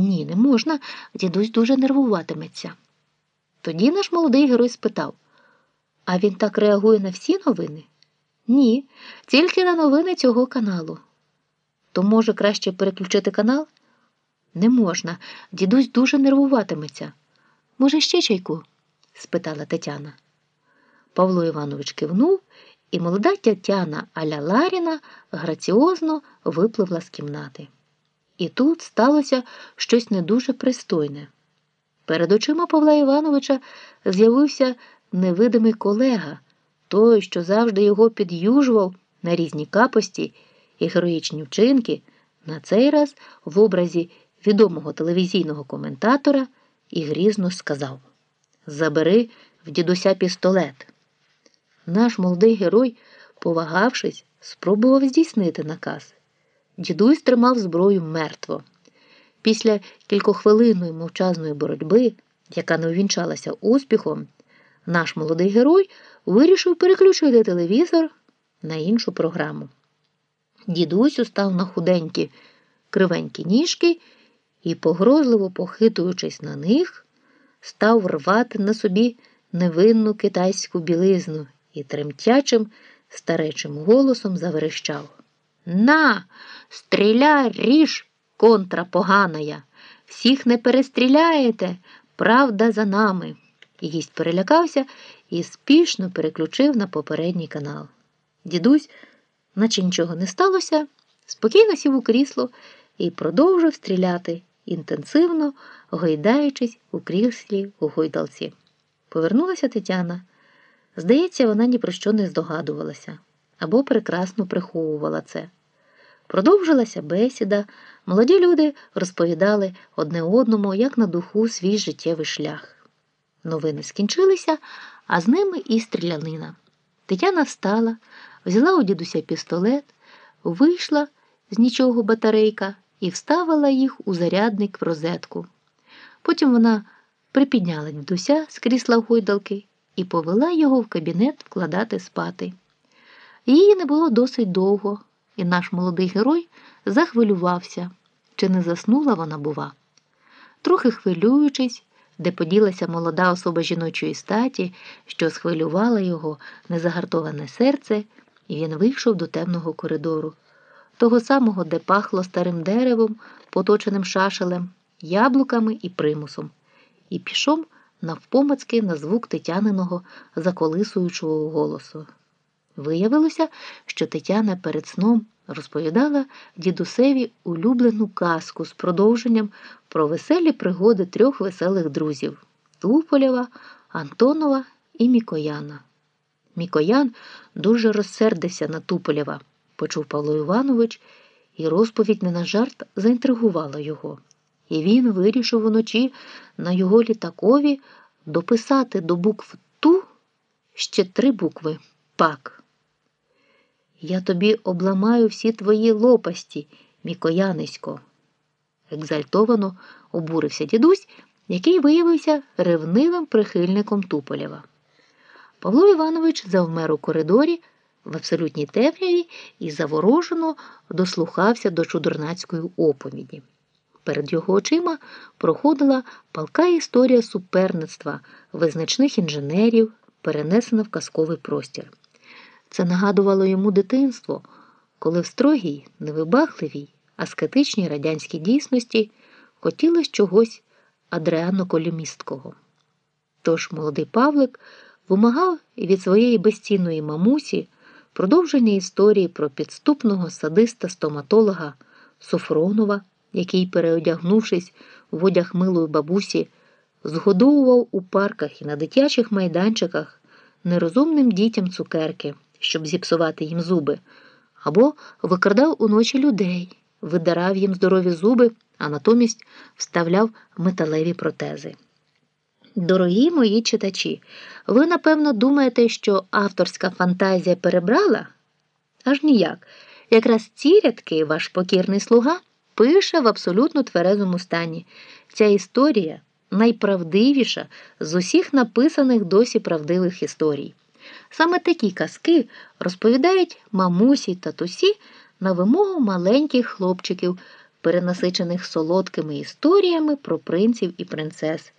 Ні, не можна, дідусь дуже нервуватиметься. Тоді наш молодий герой спитав А він так реагує на всі новини? Ні, тільки на новини цього каналу. То може краще переключити канал? Не можна, дідусь дуже нервуватиметься. Може, ще чайку? спитала Тетяна. Павло Іванович кивнув, і молода Тетяна Аля Ларіна граціозно випливла з кімнати. І тут сталося щось не дуже пристойне. Перед очима Павла Івановича з'явився невидимий колега, той, що завжди його під'южував на різні капості і героїчні вчинки, на цей раз в образі відомого телевізійного коментатора і грізно сказав Забери в дідуся пістолет. Наш молодий герой, повагавшись, спробував здійснити наказ. Дідусь тримав зброю мертво. Після кількохвилинної мовчазної боротьби, яка не увінчалася успіхом, наш молодий герой вирішив переключити телевізор на іншу програму. Дідусь устав на худенькі, кривенькі ніжки і, погрозливо похитуючись на них, став рвати на собі невинну китайську білизну і тремтячим старечим голосом заверещав. На, стріляй, ріж, контра поганая. Всіх не перестріляєте, правда за нами. Гість перелякався і спішно переключив на попередній канал. Дідусь, наче нічого не сталося, спокійно сів у крісло і продовжив стріляти, інтенсивно гойдаючись у кріслі у гойдалці. Повернулася Тетяна. Здається, вона ні про що не здогадувалася або прекрасно приховувала це. Продовжилася бесіда, молоді люди розповідали одне одному, як на духу свій життєвий шлях. Новини скінчилися, а з ними і стрілянина. Тетяна встала, взяла у дідуся пістолет, вийшла з нічого батарейка і вставила їх у зарядник в розетку. Потім вона припідняла дідуся з крісла гойдалки і повела його в кабінет вкладати спати. Її не було досить довго, і наш молодий герой захвилювався, чи не заснула вона, бува. Трохи хвилюючись, де поділася молода особа жіночої статі, що схвилювала його незагартоване серце, і він вийшов до темного коридору, того самого, де пахло старим деревом, поточеним шашелем, яблуками і примусом, і пішов навпомацьки на звук Тетяниного заколисуючого голосу. Виявилося, що Тетяна перед сном розповідала дідусеві улюблену казку з продовженням про веселі пригоди трьох веселих друзів Туполєва, Антонова і Мікояна. Мікоян дуже розсердився на Туполєва, почув Павло Іванович, і розповідь не на жарт заінтригувала його. І він вирішив уночі на його літакові дописати до букв Ту ще три букви Пак. Я тобі обламаю всі твої лопасті, мікоянисько. Екзальтовано обурився дідусь, який виявився ревнивим прихильником Туполєва. Павло Іванович завмер у коридорі в абсолютній темряві і заворожено дослухався до чудернацької оповіді. Перед його очима проходила палка історія суперництва визначних інженерів, перенесена в казковий простір. Це нагадувало йому дитинство, коли в строгій, невибахливій, аскетичній радянській дійсності хотілося чогось адреано-колюмісткого. Тож молодий Павлик вимагав від своєї безцінної мамусі продовження історії про підступного садиста-стоматолога Софронова, який, переодягнувшись в одяг милої бабусі, згодовував у парках і на дитячих майданчиках нерозумним дітям цукерки щоб зіпсувати їм зуби, або викрадав уночі людей, видирав їм здорові зуби, а натомість вставляв металеві протези. Дорогі мої читачі, ви напевно думаєте, що авторська фантазія перебрала? Аж ніяк. Якраз ці рядки ваш покірний слуга пише в абсолютно тверезому стані. Ця історія найправдивіша з усіх написаних досі правдивих історій. Саме такі казки розповідають мамусі та тусі на вимогу маленьких хлопчиків перенасичених солодкими історіями про принців і принцес,